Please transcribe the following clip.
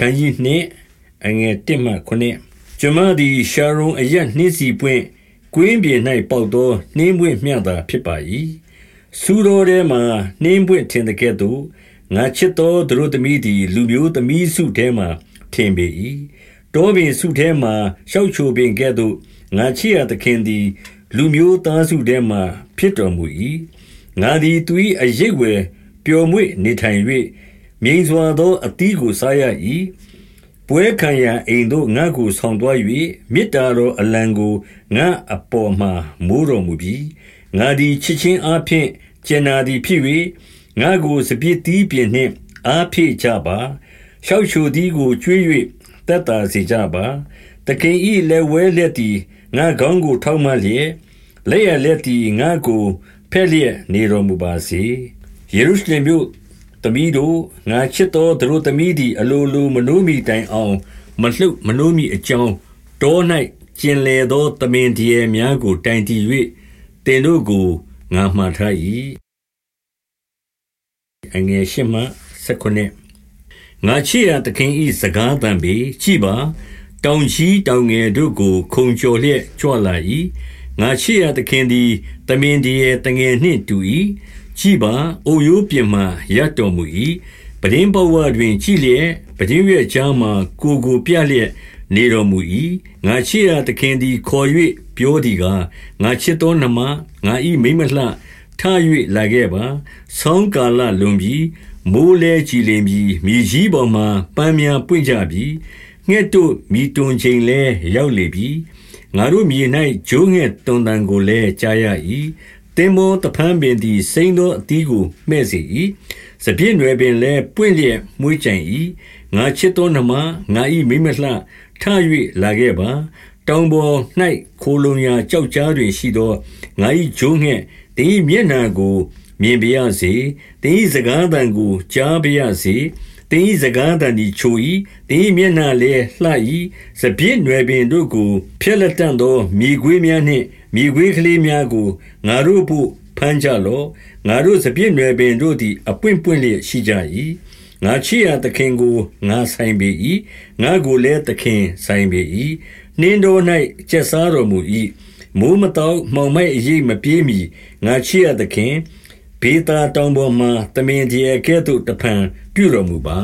ခန်းကြီးနှင့်အငယ်1မှ9ကျွန်မသည်ရှာရုံအရက်နှင်းစီပွင့်ကွင်းပြေ၌ပေါက်သောနှင်းပွင့်မျှသာဖြစ်ပါ၏စူတော်ထဲမှနှင်းပွင့်ထင်တဲ့ကဲ့သို့ငါချစ်သောသူတို့သမီးသည်လူမျိုးသမီးစုထဲမှထင်ပေ၏တောပင်စုထဲမှရှောက်ချိုပင်ကဲ့သို့ငါချစ်ရသခင်သည် လူမျိုးသားစုထဲမှဖြစ်တော်မူ၏ငါသည်သူ၏အရေးဝယ်ပျော်မွေ့နေထိုင်၍ မြိန်စွာသောအသီးကိုစားရ၏ပွဲခံရအိမ်သို့ငါ့ကိုဆောင်သွား၍မေတ္တာတော်အလံကိုငါအပေါ်မှမိုးတော်မူပြီးငါသည်ချစ်ချင်းအားဖြင့်ကျင်နာသည်ဖြစ်၍ငါကိုစပြစ်တီးပြင်နှင့်အားဖြည့်ကြပါရှောက်ချိုသည်ကိုကျွေး၍တက်တာစေကြပါတခင်ဤလက်ဝဲလက်သည်ငါခေါင်းကိုထောက်မှလျက်လက်ရလက်သည်ငါကိုဖက်လျက်နေတော်မူပါစေယေရုရှလင်မြို့ သမီးတို့ငါချစ်သောသူတို့သမီးသည် အလိုလိုမနှိုးမိတိုင်အောင် မလှုပ်မနှိုးမိအကြောင်းတော၌ကျင်လေသောတမင်တရေများကို တိုင်တည်၍တင်တို့ကိုငါမှားထား၏အငယ်ရှိမှ19ငါချစ်ရသခင်ဤစကားတံပေကြည်ပါ တောင်ကြီးတောင်ငယ်တို့ကို ခုံကျော်လျက်ကြွလာ၏ငါချစ်ရသခင်သည်တမင်တရေတငယ်နှင့်တူ၏ ကြည်ပါအိုယိုးပြင်မှရတ်တော်မူ၏ပဒင်းဘဝတွင်ကြည်လျက်ပဒင်းရဲ့ချမ်းမှာကိုကိုပြလျက်နေတော်မူ၏ငါချစ်ရသခင်သည်ခေါ်၍ပြောသည်ကားငါချစ်သောနှမငါဤမိမလှထ၍လာခဲ့ပါဆောင်းကာလလွန်ပြီးမိုးလဲကြည်လင်ပြီးမြေကြီးပေါ်မှပန်းများပွင့်ကြပြီးငှက်တို့မိတွန်ချိန်လဲရောက်လေပြီငါတို့မြေ၌ဂျိုးငှက်တွန်တန်ကိုလည်းကြားရ၏ တင်မောတဖန်းပင်သည် စိမ့်သောအသီးကို မှဲ့စေ၏စပြည့်နွယ်ပင်လည်း ပွင့်လျက်မွှေးကြံ၏ငါချစ်သောနှမ ငါ၏မိမလှ ထ၍လာခဲ့ပါ တောင်ပေါ်၌ခိုလုံရာကြောက်ကြားတွင်ရှိသော ငါ၏ဂျိုးငှက်တင်း၏မျက်နာကို မြင်ပါရစေတင်း၏စကားသံကို ကြားပါရစေ တင်း၏စကားသံသည်ချို၏တင်း၏မျက်နာလည်းလှ၏စပြည့်နွယ်ပင်တို့ကိုဖျက်လက်တန့်သောမြေခွေးများနှင့်မြေခွေးကလေးများကိုငါတို့ဖို့ဖမ်းကြလော့ငါတို့စပြည့်နွယ်ပင်တို့သည်အပွင့်ပွင့်လျက်ရှိကြ၏ငါချစ်ရသခင်ကိုငါဆိုင်ပေ၏ငါကိုလည်းသခင်ဆိုင်ပေ၏နှင်းတော်၌ကျက်စားတော်မူ၏မိုးမတော့မှောင်မိုက်အရေးမပြေးမီငါချစ်ရသခင် ဘေးသားတောင်ပေါ်မှတမင်တည်းကဲ့သို့ တဖန်ပြုတော်မူပါ